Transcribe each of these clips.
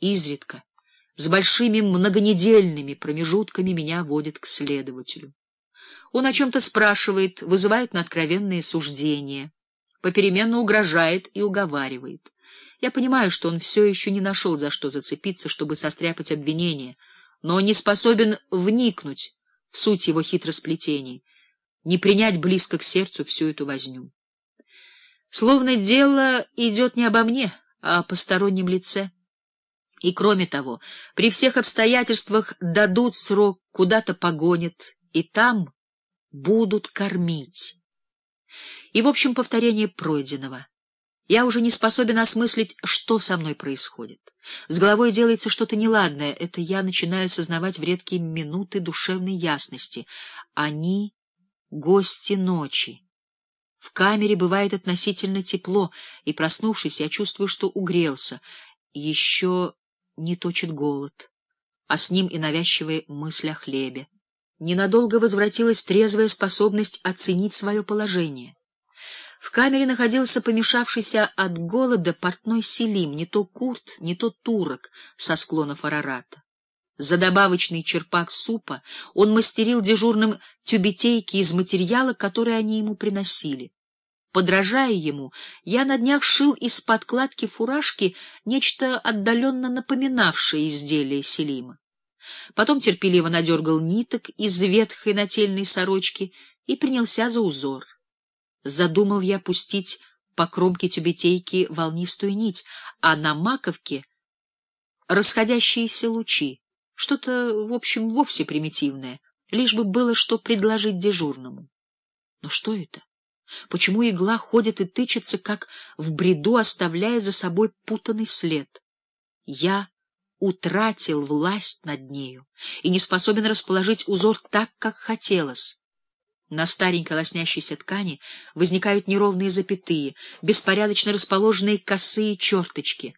Изредка, с большими многонедельными промежутками меня водит к следователю. Он о чем-то спрашивает, вызывает на откровенные суждения, попеременно угрожает и уговаривает. Я понимаю, что он все еще не нашел, за что зацепиться, чтобы состряпать обвинение, но не способен вникнуть в суть его хитросплетений, не принять близко к сердцу всю эту возню. Словно дело идет не обо мне, а о постороннем лице. И кроме того, при всех обстоятельствах дадут срок, куда-то погонят, и там будут кормить. И, в общем, повторение пройденного. Я уже не способен осмыслить, что со мной происходит. С головой делается что-то неладное. Это я начинаю сознавать в редкие минуты душевной ясности. Они — гости ночи. В камере бывает относительно тепло, и, проснувшись, я чувствую, что угрелся. Еще не точит голод, а с ним и навязчивая мысль о хлебе. Ненадолго возвратилась трезвая способность оценить свое положение. В камере находился помешавшийся от голода портной Селим, не то курт, не то турок со склонов Арарата. За добавочный черпак супа он мастерил дежурным тюбетейки из материала, который они ему приносили. Подражая ему, я на днях шил из подкладки фуражки нечто отдаленно напоминавшее изделие Селима. Потом терпеливо надергал ниток из ветхой нательной сорочки и принялся за узор. Задумал я пустить по кромке тюбетейки волнистую нить, а на маковке — расходящиеся лучи. Что-то, в общем, вовсе примитивное, лишь бы было что предложить дежурному. Но что это? Почему игла ходит и тычется, как в бреду, оставляя за собой путанный след? Я утратил власть над нею и не способен расположить узор так, как хотелось. На старенькой лоснящейся ткани возникают неровные запятые, беспорядочно расположенные косые черточки.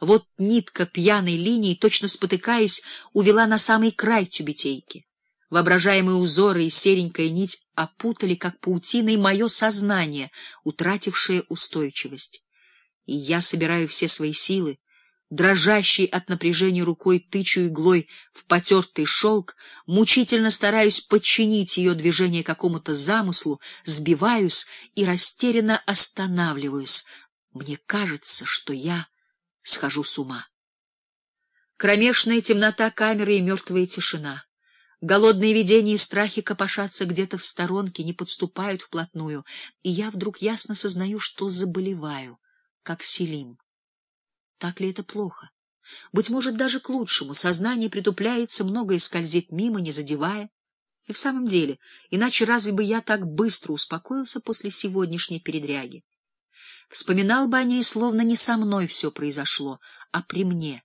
Вот нитка пьяной линии, точно спотыкаясь, увела на самый край тюбетейки. Воображаемые узоры и серенькая нить опутали, как паутиной, мое сознание, утратившее устойчивость. И я собираю все свои силы, дрожащей от напряжения рукой тычу иглой в потертый шелк, мучительно стараюсь подчинить ее движение какому-то замыслу, сбиваюсь и растерянно останавливаюсь. Мне кажется, что я схожу с ума. Кромешная темнота камеры и мертвая тишина. Голодные видения и страхи копошатся где-то в сторонке, не подступают вплотную, и я вдруг ясно сознаю, что заболеваю, как Селим. Так ли это плохо? Быть может, даже к лучшему. Сознание притупляется, многое скользит мимо, не задевая. И в самом деле, иначе разве бы я так быстро успокоился после сегодняшней передряги? Вспоминал бы о ней, словно не со мной все произошло, а при мне.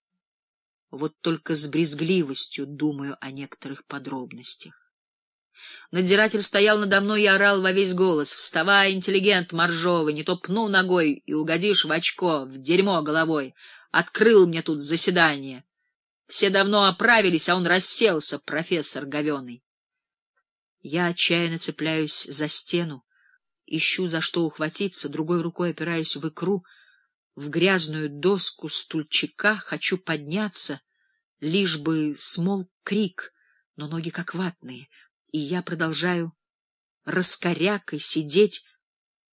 Вот только с брезгливостью думаю о некоторых подробностях. Надзиратель стоял надо мной и орал во весь голос. «Вставай, интеллигент моржовый, не то пну ногой и угодишь в очко, в дерьмо головой. Открыл мне тут заседание. Все давно оправились, а он расселся, профессор говеный». Я отчаянно цепляюсь за стену, ищу за что ухватиться, другой рукой опираюсь в икру, в грязную доску стульчика, хочу подняться, лишь бы смолк крик, но ноги как ватные, и я продолжаю раскорякой сидеть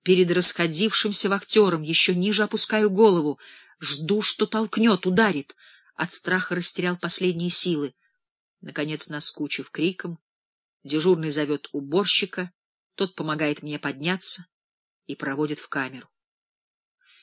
перед расходившимся вахтером, еще ниже опускаю голову, жду, что толкнет, ударит. От страха растерял последние силы. Наконец, наскучив криком, дежурный зовет уборщика, тот помогает мне подняться и проводит в камеру.